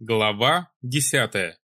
Глава десятая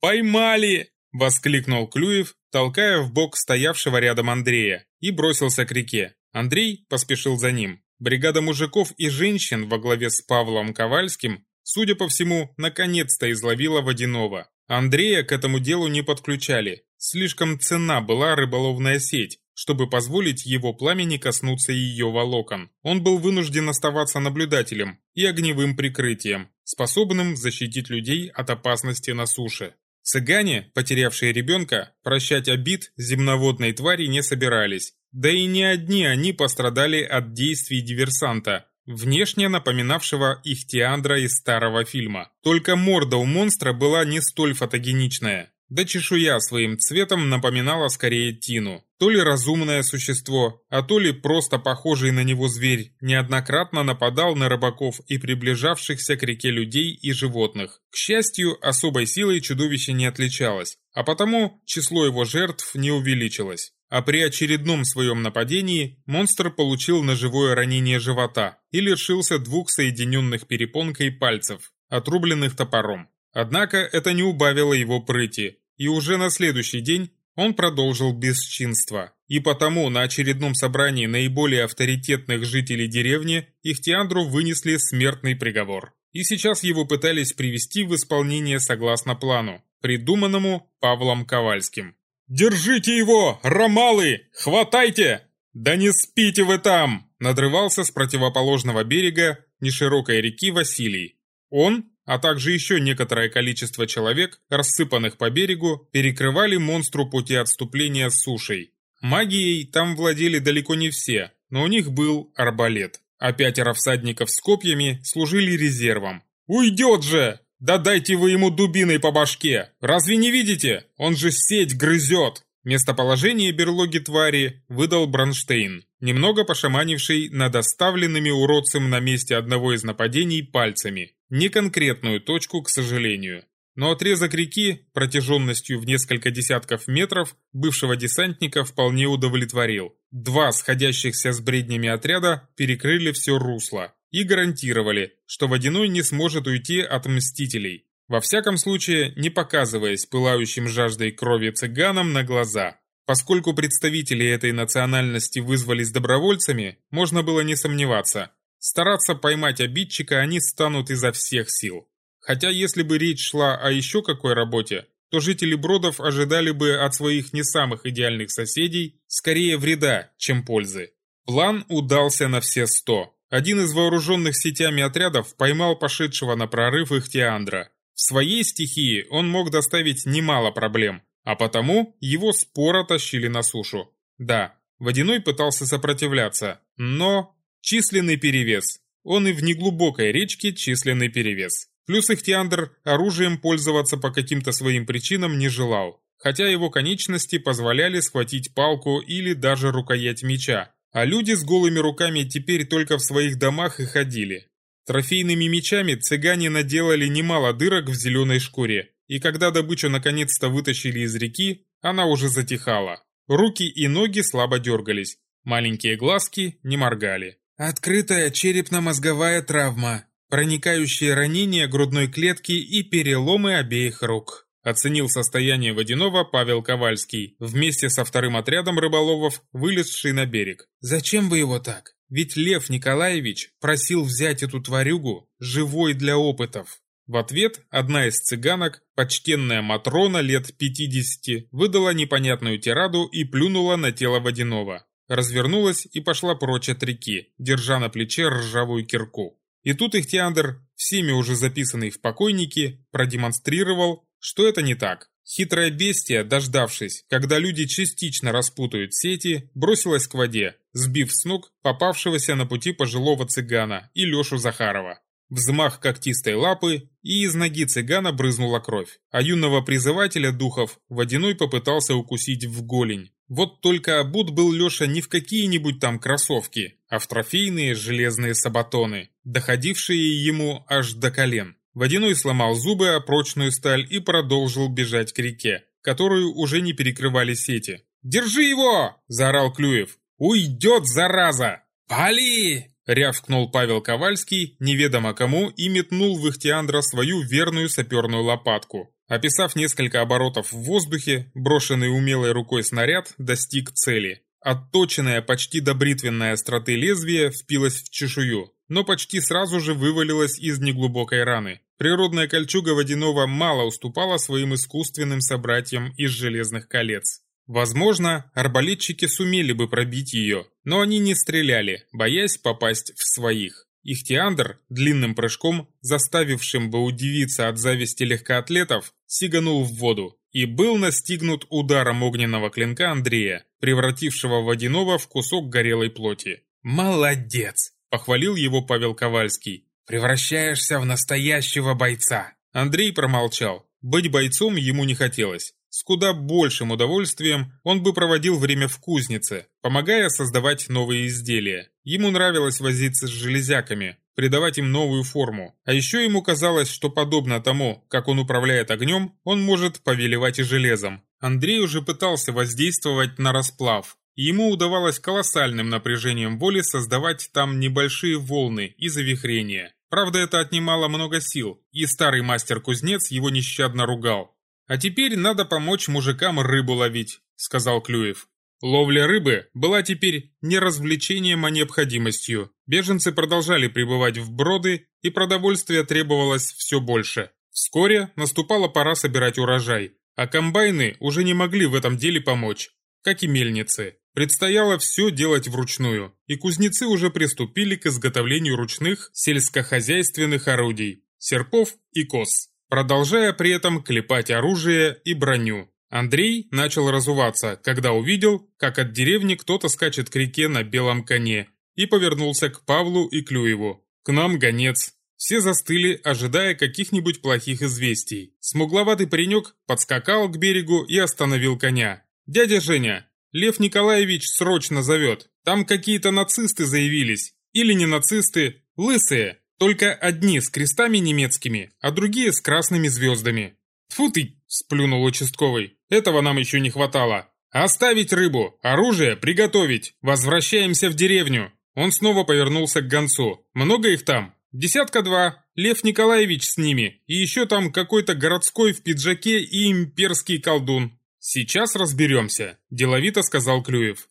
«Поймали!» – воскликнул Клюев, толкая в бок стоявшего рядом Андрея, и бросился к реке. Андрей поспешил за ним. Бригада мужиков и женщин во главе с Павлом Ковальским, судя по всему, наконец-то изловила водяного. Андрея к этому делу не подключали. Слишком ценна была рыболовная сеть, чтобы позволить его пламени коснуться ее волокон. Он был вынужден оставаться наблюдателем и огневым прикрытием, способным защитить людей от опасности на суше. Цыгане, потерявшие ребенка, прощать обид земноводной твари не собирались. Да и не одни они пострадали от действий диверсанта, внешне напоминавшего их Теандра из старого фильма. Только морда у монстра была не столь фотогеничная. Да чешуя своим цветом напоминала скорее Тину. То ли разумное существо, а то ли просто похожий на него зверь, неоднократно нападал на рыбаков и приближавшихся к реке людей и животных. К счастью, особой силой чудовище не отличалось, а потому число его жертв не увеличилось. А при очередном своем нападении монстр получил ножевое ранение живота и лишился двух соединенных перепонкой пальцев, отрубленных топором. Однако это не убавило его прыти, и уже на следующий день он продолжил бесчинство. И потому на очередном собрании наиболее авторитетных жителей деревни Ихтиандру вынесли смертный приговор. И сейчас его пытались привести в исполнение согласно плану, придуманному Павлом Ковальским. «Держите его, ромалы! Хватайте!» «Да не спите вы там!» Надрывался с противоположного берега неширокой реки Василий. Он а также еще некоторое количество человек, рассыпанных по берегу, перекрывали монстру пути отступления с сушей. Магией там владели далеко не все, но у них был арбалет, а пятеро всадников с копьями служили резервом. «Уйдет же! Да дайте вы ему дубиной по башке! Разве не видите? Он же сеть грызет!» Местоположение берлоги твари выдал Бронштейн, немного пошаманивший над оставленными уродцем на месте одного из нападений пальцами. Не конкретную точку, к сожалению. Но отрезок реки, протяженностью в несколько десятков метров, бывшего десантника вполне удовлетворил. Два сходящихся с бреднями отряда перекрыли все русло и гарантировали, что Водяной не сможет уйти от Мстителей. Во всяком случае, не показываясь пылающим жаждой крови цыганам на глаза. Поскольку представители этой национальности вызвались добровольцами, можно было не сомневаться, Стараться поймать обидчика они станут изо всех сил. Хотя если бы речь шла о еще какой работе, то жители Бродов ожидали бы от своих не самых идеальных соседей скорее вреда, чем пользы. План удался на все сто. Один из вооруженных сетями отрядов поймал пошедшего на прорыв Ихтиандра. В своей стихии он мог доставить немало проблем, а потому его споро тащили на сушу. Да, Водяной пытался сопротивляться, но Численный перевес. Он и в неглубокой речке численный перевес. Плюс Ихтиандр оружием пользоваться по каким-то своим причинам не желал, хотя его конечности позволяли схватить палку или даже рукоять меча, а люди с голыми руками теперь только в своих домах и ходили. Трофейными мечами цыгане наделали немало дырок в зеленой шкуре, и когда добычу наконец-то вытащили из реки, она уже затихала. Руки и ноги слабо дергались, маленькие глазки не моргали. Открытая черепно-мозговая травма, проникающие ранения грудной клетки и переломы обеих рук. Оценил состояние водяного Павел Ковальский, вместе со вторым отрядом рыболовов, вылезший на берег. «Зачем вы его так? Ведь Лев Николаевич просил взять эту тварюгу живой для опытов». В ответ одна из цыганок, почтенная Матрона лет 50, выдала непонятную тираду и плюнула на тело водяного развернулась и пошла прочь от реки, держа на плече ржавую кирку. И тут Ихтиандр, всеми уже записанный в покойники, продемонстрировал, что это не так. Хитрое бестия, дождавшись, когда люди частично распутают сети, бросилась к воде, сбив с ног попавшегося на пути пожилого цыгана и Лешу Захарова. Взмах когтистой лапы, и из ноги цыгана брызнула кровь, а юного призывателя духов водяной попытался укусить в голень. Вот только обут был Леша не в какие-нибудь там кроссовки, а в трофейные железные сабатоны, доходившие ему аж до колен. Водяной сломал зубы о прочную сталь и продолжил бежать к реке, которую уже не перекрывали сети. «Держи его!» – заорал Клюев. «Уйдет, зараза!» «Пали!» Рявкнул Павел Ковальский, неведомо кому, и метнул в Ихтиандра свою верную саперную лопатку. Описав несколько оборотов в воздухе, брошенный умелой рукой снаряд достиг цели. Отточенная почти до бритвенной остроты лезвие впилось в чешую, но почти сразу же вывалилось из неглубокой раны. Природная кольчуга водяного мало уступала своим искусственным собратьям из железных колец. Возможно, арбалетчики сумели бы пробить ее, но они не стреляли, боясь попасть в своих. Ихтиандр, длинным прыжком, заставившим бы удивиться от зависти легкоатлетов, сиганул в воду и был настигнут ударом огненного клинка Андрея, превратившего водяного в кусок горелой плоти. «Молодец!» – похвалил его Павел Ковальский. «Превращаешься в настоящего бойца!» Андрей промолчал. Быть бойцом ему не хотелось. С куда большим удовольствием он бы проводил время в кузнице, помогая создавать новые изделия. Ему нравилось возиться с железяками, придавать им новую форму. А еще ему казалось, что подобно тому, как он управляет огнем, он может повелевать и железом. Андрей уже пытался воздействовать на расплав. Ему удавалось колоссальным напряжением воли создавать там небольшие волны и завихрения. Правда, это отнимало много сил, и старый мастер-кузнец его нещадно ругал. «А теперь надо помочь мужикам рыбу ловить», — сказал Клюев. Ловля рыбы была теперь не развлечением, а необходимостью. Беженцы продолжали пребывать в броды, и продовольствия требовалось все больше. Вскоре наступала пора собирать урожай, а комбайны уже не могли в этом деле помочь, как и мельницы. Предстояло все делать вручную, и кузнецы уже приступили к изготовлению ручных сельскохозяйственных орудий, серпов и кос продолжая при этом клепать оружие и броню. Андрей начал разуваться, когда увидел, как от деревни кто-то скачет к реке на белом коне, и повернулся к Павлу и Клюеву. «К нам гонец». Все застыли, ожидая каких-нибудь плохих известий. Смугловатый паренек подскакал к берегу и остановил коня. «Дядя Женя, Лев Николаевич срочно зовет. Там какие-то нацисты заявились. Или не нацисты, лысые. Только одни с крестами немецкими, а другие с красными звездами. Тфу ты, сплюнул участковый. Этого нам еще не хватало. Оставить рыбу, оружие приготовить. Возвращаемся в деревню. Он снова повернулся к гонцу. Много их там? Десятка два. Лев Николаевич с ними. И еще там какой-то городской в пиджаке и имперский колдун. Сейчас разберемся, деловито сказал Клюев.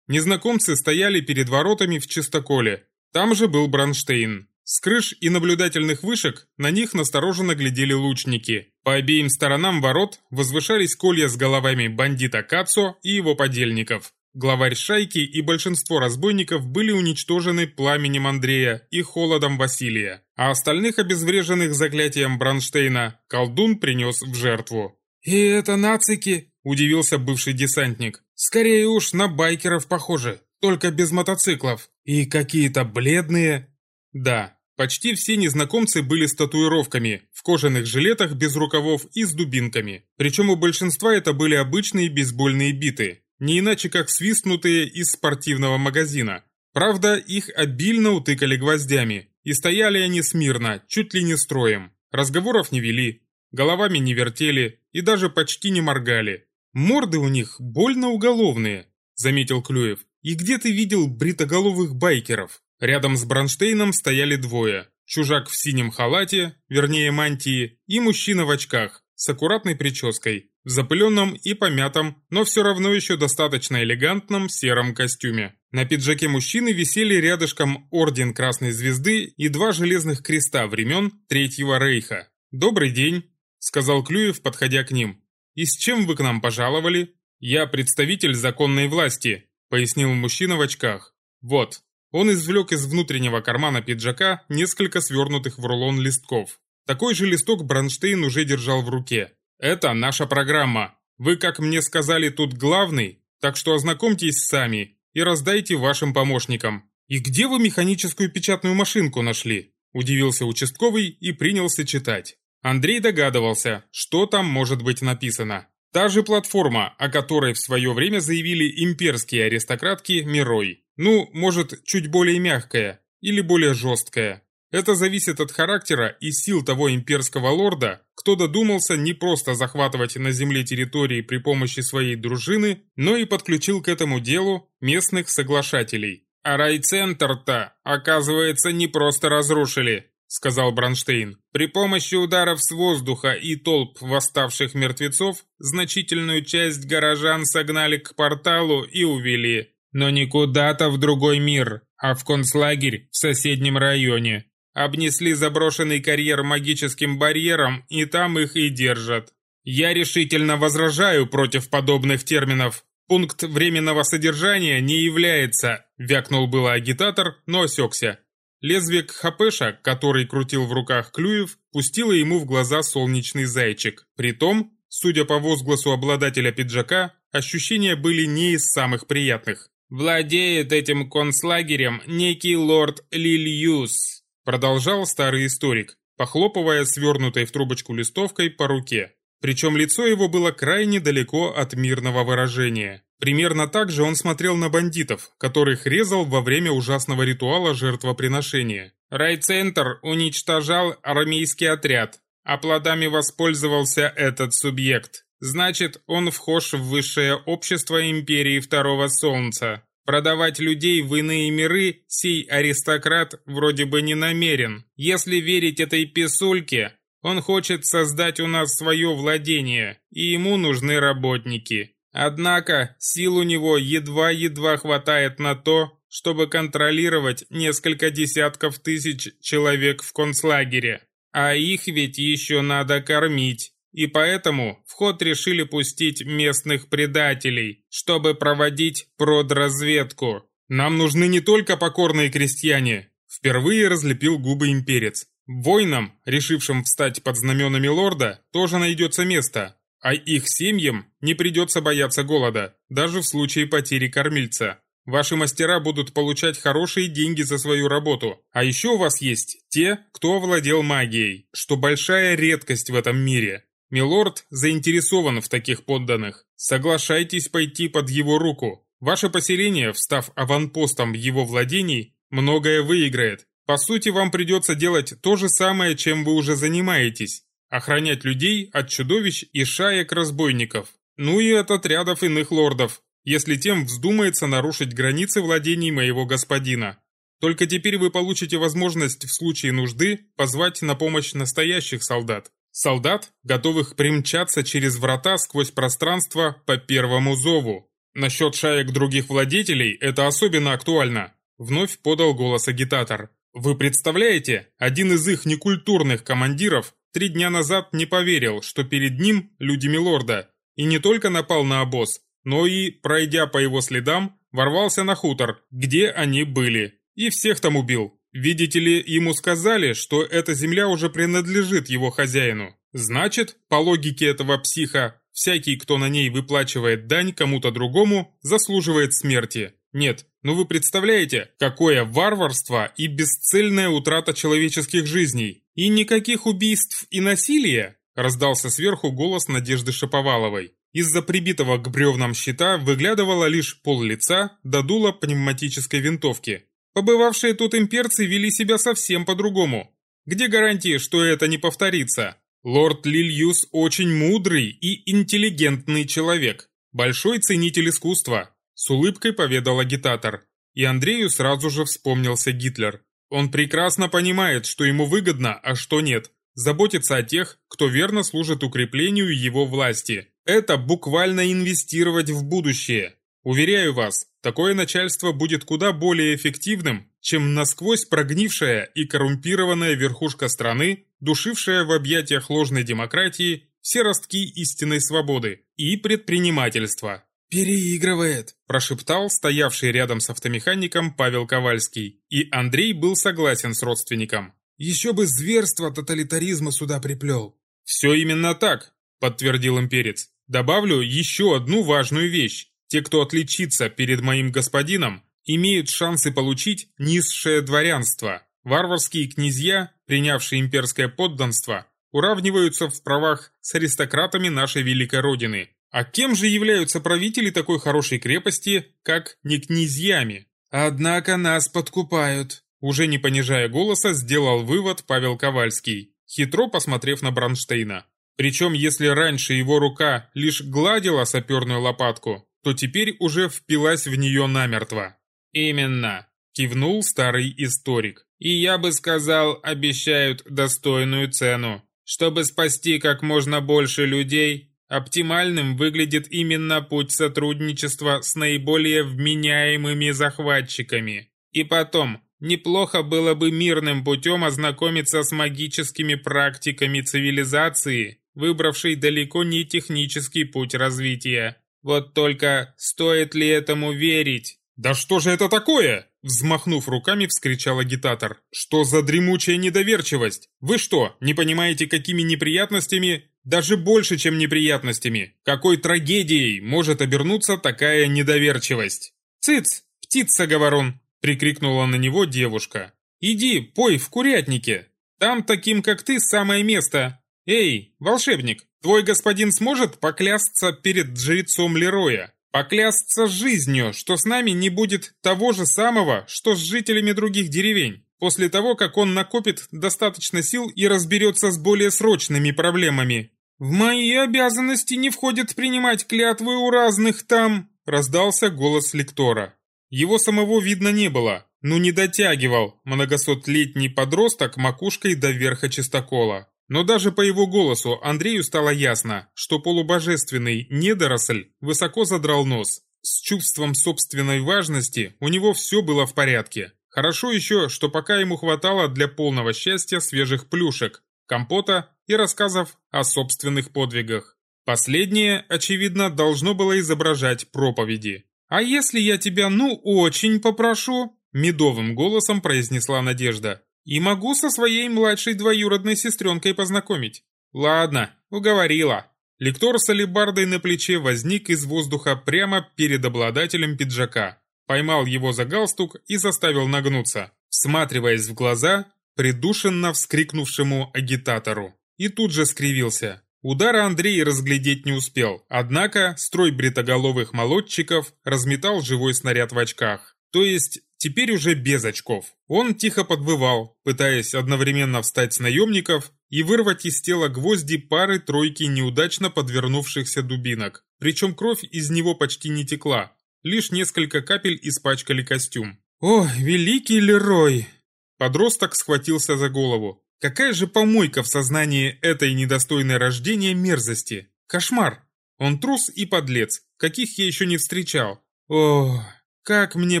Незнакомцы стояли перед воротами в чистоколе. Там же был Бронштейн. С крыш и наблюдательных вышек на них настороженно глядели лучники. По обеим сторонам ворот возвышались колья с головами бандита Кацо и его подельников. Главарь шайки и большинство разбойников были уничтожены пламенем Андрея и холодом Василия, а остальных обезвреженных заклятием Бронштейна колдун принес в жертву. «И это нацики?» – удивился бывший десантник. «Скорее уж на байкеров похоже, только без мотоциклов. И какие-то бледные, да, почти все незнакомцы были с татуировками, в кожаных жилетах без рукавов и с дубинками. Причем у большинства это были обычные бейсбольные биты, не иначе как свистнутые из спортивного магазина. Правда, их обильно утыкали гвоздями, и стояли они смирно, чуть ли не строем. Разговоров не вели, головами не вертели и даже почти не моргали. Морды у них больно уголовные, заметил Клюев. И где ты видел бритоголовых байкеров? Рядом с Бронштейном стояли двое. Чужак в синем халате, вернее мантии, и мужчина в очках, с аккуратной прической, в запыленном и помятом, но все равно еще достаточно элегантном сером костюме. На пиджаке мужчины висели рядышком орден Красной Звезды и два железных креста времен Третьего Рейха. «Добрый день», — сказал Клюев, подходя к ним. «И с чем вы к нам пожаловали?» «Я представитель законной власти», — пояснил мужчина в очках. «Вот, он извлек из внутреннего кармана пиджака несколько свернутых в рулон листков. Такой же листок Бронштейн уже держал в руке. «Это наша программа. Вы, как мне сказали, тут главный, так что ознакомьтесь сами и раздайте вашим помощникам». «И где вы механическую печатную машинку нашли?» Удивился участковый и принялся читать. Андрей догадывался, что там может быть написано. Та же платформа, о которой в свое время заявили имперские аристократки Мирой. Ну, может, чуть более мягкая или более жесткая. Это зависит от характера и сил того имперского лорда, кто додумался не просто захватывать на земле территории при помощи своей дружины, но и подключил к этому делу местных соглашателей. А райцентр-то, оказывается, не просто разрушили, сказал Бронштейн. При помощи ударов с воздуха и толп восставших мертвецов значительную часть горожан согнали к порталу и увели. Но не куда-то в другой мир, а в концлагерь в соседнем районе. Обнесли заброшенный карьер магическим барьером и там их и держат. Я решительно возражаю против подобных терминов. Пункт временного содержания не является, вякнул было агитатор, но осекся. Лезвие хапеша, который крутил в руках Клюев, пустило ему в глаза солнечный зайчик. Притом, судя по возгласу обладателя пиджака, ощущения были не из самых приятных. «Владеет этим концлагерем некий лорд Лильюс», продолжал старый историк, похлопывая свернутой в трубочку листовкой по руке. Причем лицо его было крайне далеко от мирного выражения. Примерно так же он смотрел на бандитов, которых резал во время ужасного ритуала жертвоприношения. Райцентр уничтожал армейский отряд, а плодами воспользовался этот субъект. Значит, он вхож в высшее общество Империи Второго Солнца. Продавать людей в иные миры сей аристократ вроде бы не намерен. Если верить этой писульке, он хочет создать у нас свое владение, и ему нужны работники. Однако сил у него едва-едва хватает на то, чтобы контролировать несколько десятков тысяч человек в концлагере. А их ведь еще надо кормить. И поэтому в ход решили пустить местных предателей, чтобы проводить продразведку. Нам нужны не только покорные крестьяне. Впервые разлепил губы имперец. Воинам, решившим встать под знаменами лорда, тоже найдется место, а их семьям не придется бояться голода, даже в случае потери кормильца. Ваши мастера будут получать хорошие деньги за свою работу. А еще у вас есть те, кто овладел магией, что большая редкость в этом мире. Милорд заинтересован в таких подданных. Соглашайтесь пойти под его руку. Ваше поселение, встав аванпостом его владений, многое выиграет. По сути, вам придется делать то же самое, чем вы уже занимаетесь. Охранять людей от чудовищ и шаек разбойников. Ну и от отрядов иных лордов, если тем вздумается нарушить границы владений моего господина. Только теперь вы получите возможность в случае нужды позвать на помощь настоящих солдат. Солдат, готовых примчаться через врата сквозь пространство по первому зову. Насчет шаек других владетелей это особенно актуально. Вновь подал голос агитатор. Вы представляете, один из их некультурных командиров три дня назад не поверил, что перед ним люди Милорда, и не только напал на обоз, но и, пройдя по его следам, ворвался на хутор, где они были, и всех там убил. Видите ли, ему сказали, что эта земля уже принадлежит его хозяину. Значит, по логике этого психа, всякий, кто на ней выплачивает дань кому-то другому, заслуживает смерти. Нет, ну вы представляете, какое варварство и бесцельная утрата человеческих жизней? И никаких убийств и насилия? Раздался сверху голос Надежды Шаповаловой. Из-за прибитого к бревнам щита выглядывало лишь пол лица до дула пневматической винтовки. Побывавшие тут имперцы вели себя совсем по-другому. Где гарантии, что это не повторится? Лорд Лильюс очень мудрый и интеллигентный человек, большой ценитель искусства, с улыбкой поведал агитатор. И Андрею сразу же вспомнился Гитлер. Он прекрасно понимает, что ему выгодно, а что нет. Заботиться о тех, кто верно служит укреплению его власти. Это буквально инвестировать в будущее. Уверяю вас, такое начальство будет куда более эффективным, чем насквозь прогнившая и коррумпированная верхушка страны, душившая в объятиях ложной демократии все ростки истинной свободы и предпринимательства. «Переигрывает», – прошептал стоявший рядом с автомехаником Павел Ковальский, и Андрей был согласен с родственником. «Еще бы зверство тоталитаризма сюда приплел». «Все именно так», – подтвердил имперец. «Добавлю еще одну важную вещь. Те, кто отличится перед моим господином, имеют шансы получить низшее дворянство. Варварские князья, принявшие имперское подданство, уравниваются в правах с аристократами нашей великой родины, а кем же являются правители такой хорошей крепости, как не князьями? Однако нас подкупают. Уже не понижая голоса, сделал вывод Павел Ковальский, хитро посмотрев на Бронштейна. Причем, если раньше его рука лишь гладила саперную лопатку, то теперь уже впилась в нее намертво. «Именно. кивнул старый историк. И я бы сказал, обещают достойную цену. Чтобы спасти как можно больше людей, оптимальным выглядит именно путь сотрудничества с наиболее вменяемыми захватчиками. И потом, неплохо было бы мирным путем ознакомиться с магическими практиками цивилизации, выбравшей далеко не технический путь развития. Вот только стоит ли этому верить? «Да что же это такое?» Взмахнув руками, вскричал агитатор. «Что за дремучая недоверчивость? Вы что, не понимаете, какими неприятностями, даже больше, чем неприятностями, какой трагедией может обернуться такая недоверчивость?» «Цыц, птица-говорун!» — прикрикнула на него девушка. «Иди, пой в курятнике. Там таким, как ты, самое место. Эй, волшебник, твой господин сможет поклясться перед жрецом Лероя, Поклясться жизнью, что с нами не будет того же самого, что с жителями других деревень, после того, как он накопит достаточно сил и разберется с более срочными проблемами. «В мои обязанности не входит принимать клятвы у разных там», раздался голос лектора. Его самого видно не было, но не дотягивал многосотлетний подросток макушкой до верха чистокола. Но даже по его голосу Андрею стало ясно, что полубожественный недоросль высоко задрал нос. С чувством собственной важности у него все было в порядке. Хорошо еще, что пока ему хватало для полного счастья свежих плюшек, компота и рассказов о собственных подвигах. Последнее, очевидно, должно было изображать проповеди. «А если я тебя ну очень попрошу?» Медовым голосом произнесла Надежда. И могу со своей младшей двоюродной сестренкой познакомить. Ладно, уговорила. Лектор с алебардой на плече возник из воздуха прямо перед обладателем пиджака. Поймал его за галстук и заставил нагнуться, всматриваясь в глаза придушенно вскрикнувшему агитатору. И тут же скривился. Удара Андрей разглядеть не успел, однако строй бритоголовых молодчиков разметал живой снаряд в очках. То есть теперь уже без очков. Он тихо подвывал, пытаясь одновременно встать с наемников и вырвать из тела гвозди пары-тройки неудачно подвернувшихся дубинок. Причем кровь из него почти не текла, лишь несколько капель испачкали костюм. «О, великий Лерой!» Подросток схватился за голову. Какая же помойка в сознании этой недостойной рождения мерзости! Кошмар! Он трус и подлец, каких я еще не встречал. О, как мне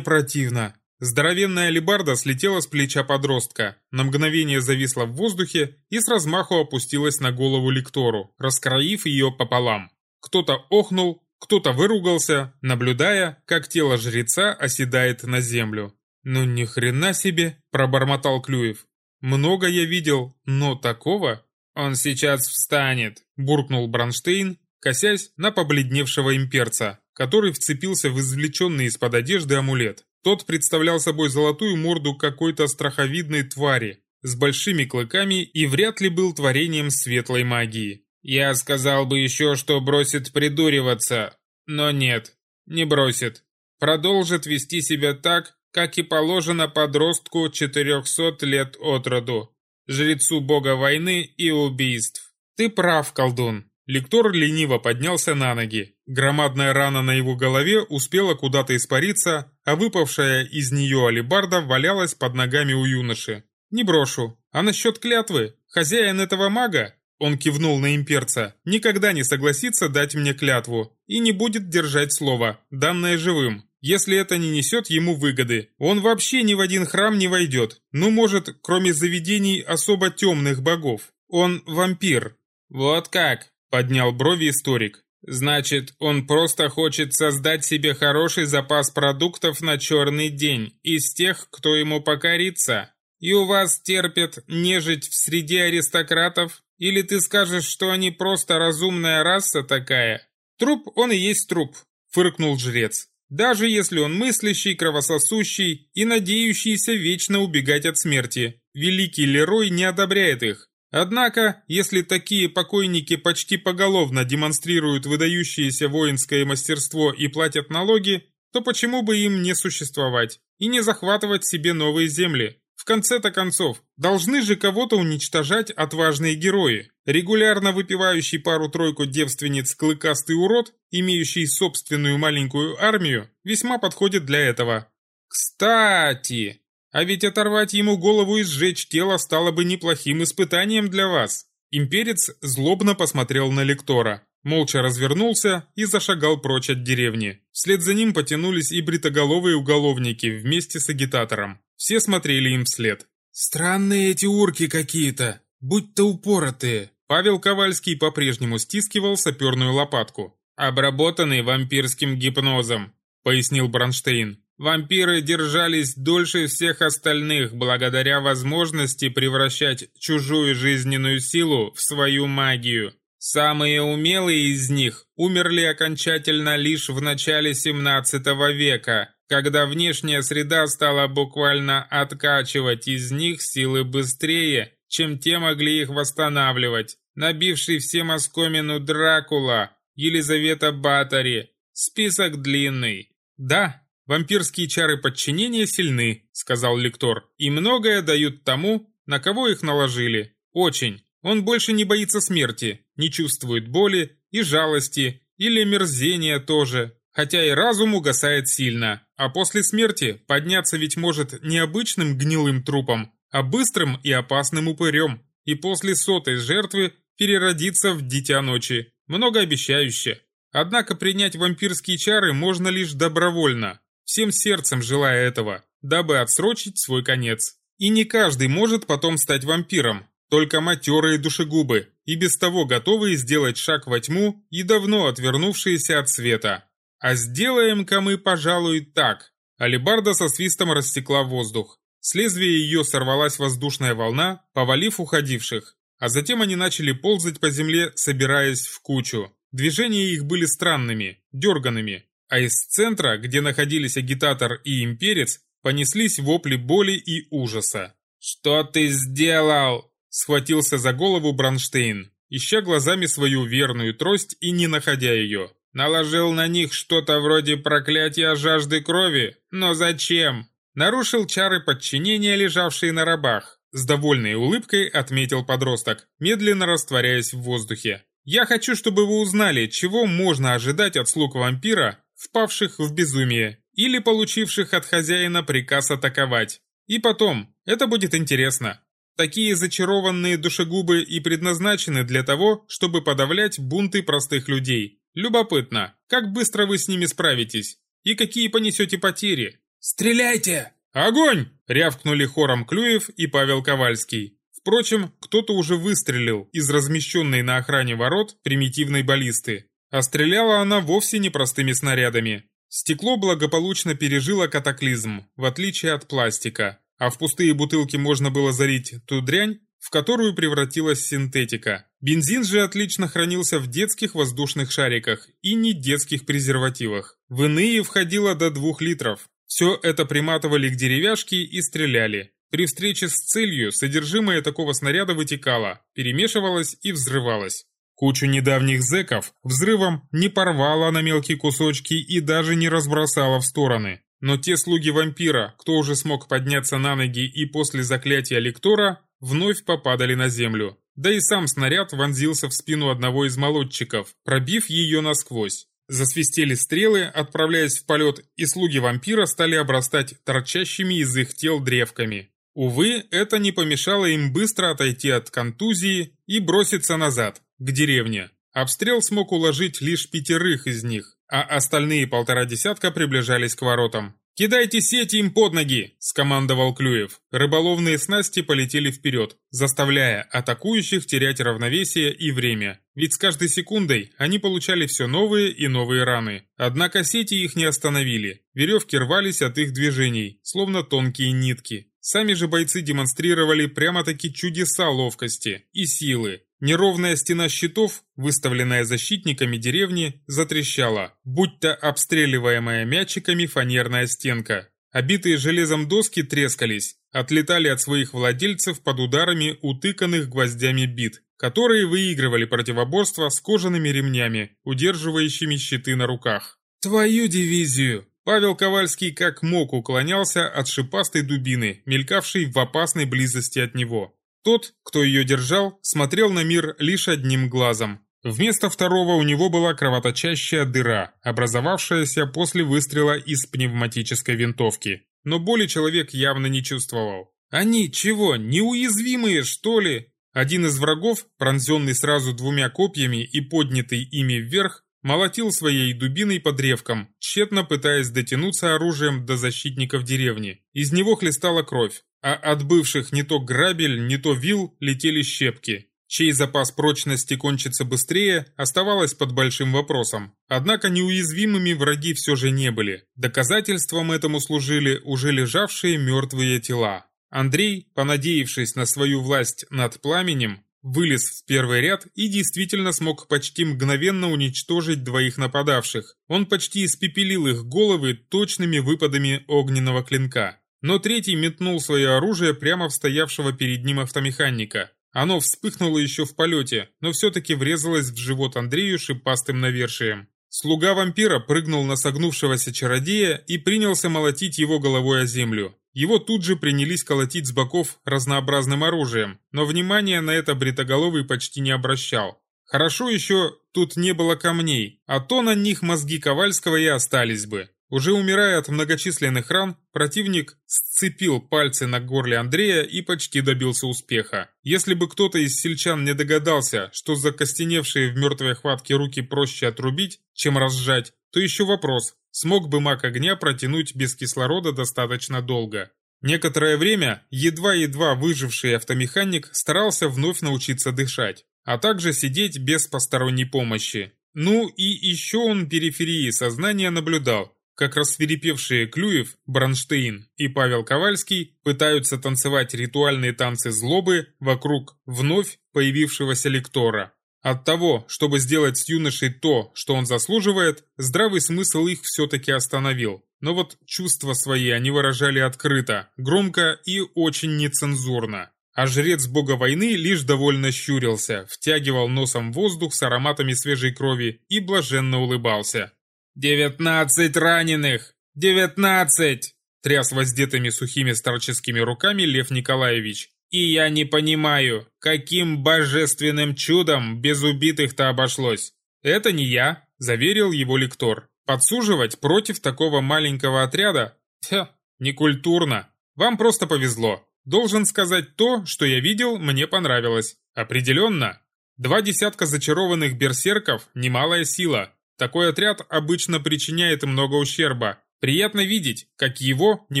противно! Здоровенная алебарда слетела с плеча подростка, на мгновение зависла в воздухе и с размаху опустилась на голову лектору, раскроив ее пополам. Кто-то охнул, кто-то выругался, наблюдая, как тело жреца оседает на землю. «Ну ни хрена себе!» – пробормотал Клюев. «Много я видел, но такого...» «Он сейчас встанет!» – буркнул Бронштейн, косясь на побледневшего имперца, который вцепился в извлеченный из-под одежды амулет. Тот представлял собой золотую морду какой-то страховидной твари с большими клыками и вряд ли был творением светлой магии. Я сказал бы еще, что бросит придуриваться, но нет, не бросит. Продолжит вести себя так, как и положено подростку 400 лет от роду, жрецу бога войны и убийств. Ты прав, колдун. Лектор лениво поднялся на ноги. Громадная рана на его голове успела куда-то испариться, а выпавшая из нее алебарда валялась под ногами у юноши. «Не брошу. А насчет клятвы? Хозяин этого мага?» Он кивнул на имперца. «Никогда не согласится дать мне клятву и не будет держать слово, данное живым, если это не несет ему выгоды. Он вообще ни в один храм не войдет. Ну, может, кроме заведений особо темных богов. Он вампир». «Вот как?» Поднял брови историк. Значит, он просто хочет создать себе хороший запас продуктов на черный день из тех, кто ему покорится. И у вас терпят нежить в среде аристократов? Или ты скажешь, что они просто разумная раса такая? Труп он и есть труп, фыркнул жрец. Даже если он мыслящий, кровососущий и надеющийся вечно убегать от смерти. Великий Лерой не одобряет их. Однако, если такие покойники почти поголовно демонстрируют выдающееся воинское мастерство и платят налоги, то почему бы им не существовать и не захватывать себе новые земли? В конце-то концов, должны же кого-то уничтожать отважные герои. Регулярно выпивающий пару-тройку девственниц клыкастый урод, имеющий собственную маленькую армию, весьма подходит для этого. Кстати, а ведь оторвать ему голову и сжечь тело стало бы неплохим испытанием для вас. Имперец злобно посмотрел на лектора, молча развернулся и зашагал прочь от деревни. Вслед за ним потянулись и бритоголовые уголовники вместе с агитатором. Все смотрели им вслед. «Странные эти урки какие-то, будь-то упоротые». Павел Ковальский по-прежнему стискивал саперную лопатку. «Обработанный вампирским гипнозом», — пояснил Бронштейн. Вампиры держались дольше всех остальных благодаря возможности превращать чужую жизненную силу в свою магию. Самые умелые из них умерли окончательно лишь в начале 17 века, когда внешняя среда стала буквально откачивать из них силы быстрее, чем те могли их восстанавливать. Набивший всем оскомину Дракула, Елизавета Батари. Список длинный. Да, «Вампирские чары подчинения сильны», — сказал лектор, «и многое дают тому, на кого их наложили. Очень. Он больше не боится смерти, не чувствует боли и жалости, или мерзения тоже, хотя и разум угасает сильно, а после смерти подняться ведь может не обычным гнилым трупом, а быстрым и опасным упырем, и после сотой жертвы переродиться в дитя ночи. Многообещающе. Однако принять вампирские чары можно лишь добровольно, всем сердцем желая этого, дабы отсрочить свой конец. И не каждый может потом стать вампиром, только матерые душегубы, и без того готовые сделать шаг во тьму и давно отвернувшиеся от света. А сделаем-ка мы, пожалуй, так. Алибарда со свистом рассекла воздух. С лезвия ее сорвалась воздушная волна, повалив уходивших. А затем они начали ползать по земле, собираясь в кучу. Движения их были странными, дерганными, а из центра, где находились агитатор и имперец, понеслись вопли боли и ужаса. «Что ты сделал?» – схватился за голову Бронштейн, ища глазами свою верную трость и не находя ее. «Наложил на них что-то вроде проклятия жажды крови? Но зачем?» Нарушил чары подчинения, лежавшие на рабах. С довольной улыбкой отметил подросток, медленно растворяясь в воздухе. «Я хочу, чтобы вы узнали, чего можно ожидать от слуг вампира, впавших в безумие или получивших от хозяина приказ атаковать. И потом, это будет интересно. Такие зачарованные душегубы и предназначены для того, чтобы подавлять бунты простых людей. Любопытно, как быстро вы с ними справитесь и какие понесете потери. «Стреляйте!» «Огонь!» – рявкнули хором Клюев и Павел Ковальский. Впрочем, кто-то уже выстрелил из размещенной на охране ворот примитивной баллисты. А стреляла она вовсе не простыми снарядами. Стекло благополучно пережило катаклизм, в отличие от пластика, а в пустые бутылки можно было залить ту дрянь, в которую превратилась синтетика. Бензин же отлично хранился в детских воздушных шариках и не детских презервативах. В иные входило до двух литров. Все это приматывали к деревяшке и стреляли. При встрече с целью содержимое такого снаряда вытекало, перемешивалось и взрывалось. Кучу недавних зэков взрывом не порвало на мелкие кусочки и даже не разбросало в стороны. Но те слуги вампира, кто уже смог подняться на ноги и после заклятия лектора, вновь попадали на землю. Да и сам снаряд вонзился в спину одного из молодчиков, пробив ее насквозь. Засвистели стрелы, отправляясь в полет, и слуги вампира стали обрастать торчащими из их тел древками. Увы, это не помешало им быстро отойти от контузии и броситься назад, к деревне. Обстрел смог уложить лишь пятерых из них, а остальные полтора десятка приближались к воротам. «Кидайте сети им под ноги!» – скомандовал Клюев. Рыболовные снасти полетели вперед, заставляя атакующих терять равновесие и время. Ведь с каждой секундой они получали все новые и новые раны. Однако сети их не остановили. Веревки рвались от их движений, словно тонкие нитки. Сами же бойцы демонстрировали прямо-таки чудеса ловкости и силы, Неровная стена щитов, выставленная защитниками деревни, затрещала, будто обстреливаемая мячиками фанерная стенка. Обитые железом доски трескались, отлетали от своих владельцев под ударами утыканных гвоздями бит, которые выигрывали противоборство с кожаными ремнями, удерживающими щиты на руках. «Твою дивизию!» Павел Ковальский как мог уклонялся от шипастой дубины, мелькавшей в опасной близости от него. Тот, кто ее держал, смотрел на мир лишь одним глазом. Вместо второго у него была кровоточащая дыра, образовавшаяся после выстрела из пневматической винтовки. но боли человек явно не чувствовал. Они чего, неуязвимые, что ли? Один из врагов, пронзенный сразу двумя копьями и поднятый ими вверх, молотил своей дубиной по древкам, тщетно пытаясь дотянуться оружием до защитников деревни. Из него хлестала кровь, а от бывших не то грабель, не то вил летели щепки. Чей запас прочности кончится быстрее, оставалось под большим вопросом. Однако неуязвимыми враги все же не были. Доказательством этому служили уже лежавшие мертвые тела. Андрей, понадеявшись на свою власть над пламенем, вылез в первый ряд и действительно смог почти мгновенно уничтожить двоих нападавших. Он почти испепелил их головы точными выпадами огненного клинка. Но третий метнул свое оружие прямо в стоявшего перед ним автомеханика. Оно вспыхнуло еще в полете, но все-таки врезалось в живот Андрею шипастым навершием. Слуга вампира прыгнул на согнувшегося чародея и принялся молотить его головой о землю. Его тут же принялись колотить с боков разнообразным оружием, но внимания на это Бритоголовый почти не обращал. Хорошо еще тут не было камней, а то на них мозги Ковальского и остались бы. Уже умирая от многочисленных ран, противник сцепил пальцы на горле Андрея и почти добился успеха. Если бы кто-то из сельчан не догадался, что закостеневшие в мертвой хватке руки проще отрубить, чем разжать, то еще вопрос, смог бы маг огня протянуть без кислорода достаточно долго. Некоторое время едва-едва выживший автомеханик старался вновь научиться дышать, а также сидеть без посторонней помощи. Ну и еще он периферии сознания наблюдал, как рассверепевшие Клюев, Бронштейн и Павел Ковальский пытаются танцевать ритуальные танцы злобы вокруг вновь появившегося лектора. От того, чтобы сделать с юношей то, что он заслуживает, здравый смысл их все-таки остановил. Но вот чувства свои они выражали открыто, громко и очень нецензурно. А жрец бога войны лишь довольно щурился, втягивал носом воздух с ароматами свежей крови и блаженно улыбался. «Девятнадцать раненых! Девятнадцать!» Тряс воздетыми сухими старческими руками Лев Николаевич. И я не понимаю, каким божественным чудом без убитых-то обошлось. Это не я, заверил его лектор. Подсуживать против такого маленького отряда? Тьфу, некультурно. Вам просто повезло. Должен сказать то, что я видел, мне понравилось. Определенно. Два десятка зачарованных берсерков – немалая сила. Такой отряд обычно причиняет много ущерба, Приятно видеть, как его, не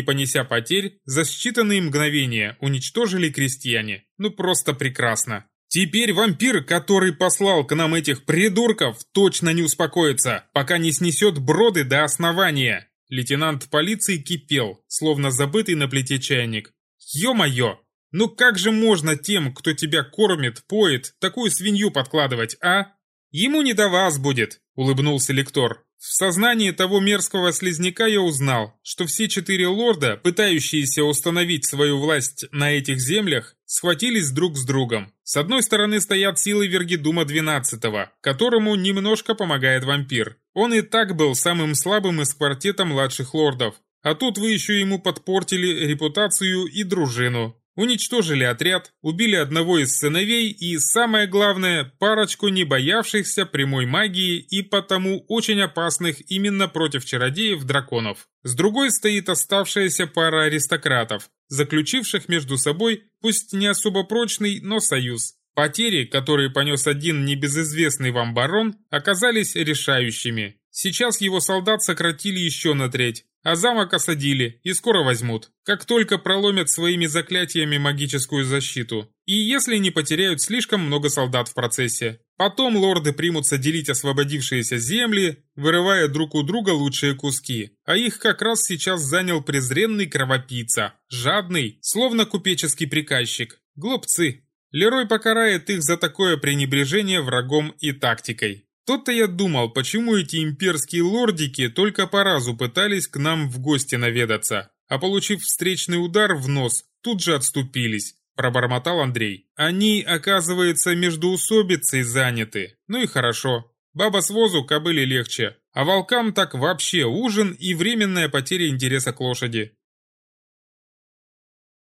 понеся потерь, за считанные мгновения уничтожили крестьяне. Ну просто прекрасно. Теперь вампир, который послал к нам этих придурков, точно не успокоится, пока не снесет броды до основания. Лейтенант полиции кипел, словно забытый на плите чайник. Ё-моё! Ну как же можно тем, кто тебя кормит, поет, такую свинью подкладывать, а? Ему не до вас будет, улыбнулся лектор. В сознании того мерзкого слизняка я узнал, что все четыре лорда, пытающиеся установить свою власть на этих землях, схватились друг с другом. С одной стороны стоят силы Вергидума XII, которому немножко помогает вампир. Он и так был самым слабым из квартета младших лордов. А тут вы еще ему подпортили репутацию и дружину. Уничтожили отряд, убили одного из сыновей и, самое главное, парочку не боявшихся прямой магии и потому очень опасных именно против чародеев-драконов. С другой стоит оставшаяся пара аристократов, заключивших между собой, пусть не особо прочный, но союз. Потери, которые понес один небезызвестный вам барон, оказались решающими. Сейчас его солдат сократили еще на треть, а замок осадили и скоро возьмут, как только проломят своими заклятиями магическую защиту. И если не потеряют слишком много солдат в процессе. Потом лорды примутся делить освободившиеся земли, вырывая друг у друга лучшие куски. А их как раз сейчас занял презренный кровопийца, жадный, словно купеческий приказчик. Глупцы. Лерой покарает их за такое пренебрежение врагом и тактикой. То-то я думал, почему эти имперские лордики только по разу пытались к нам в гости наведаться, а получив встречный удар в нос, тут же отступились, пробормотал Андрей. Они, оказывается, между усобицей заняты. Ну и хорошо. Баба с возу кобыле легче, а волкам так вообще ужин и временная потеря интереса к лошади.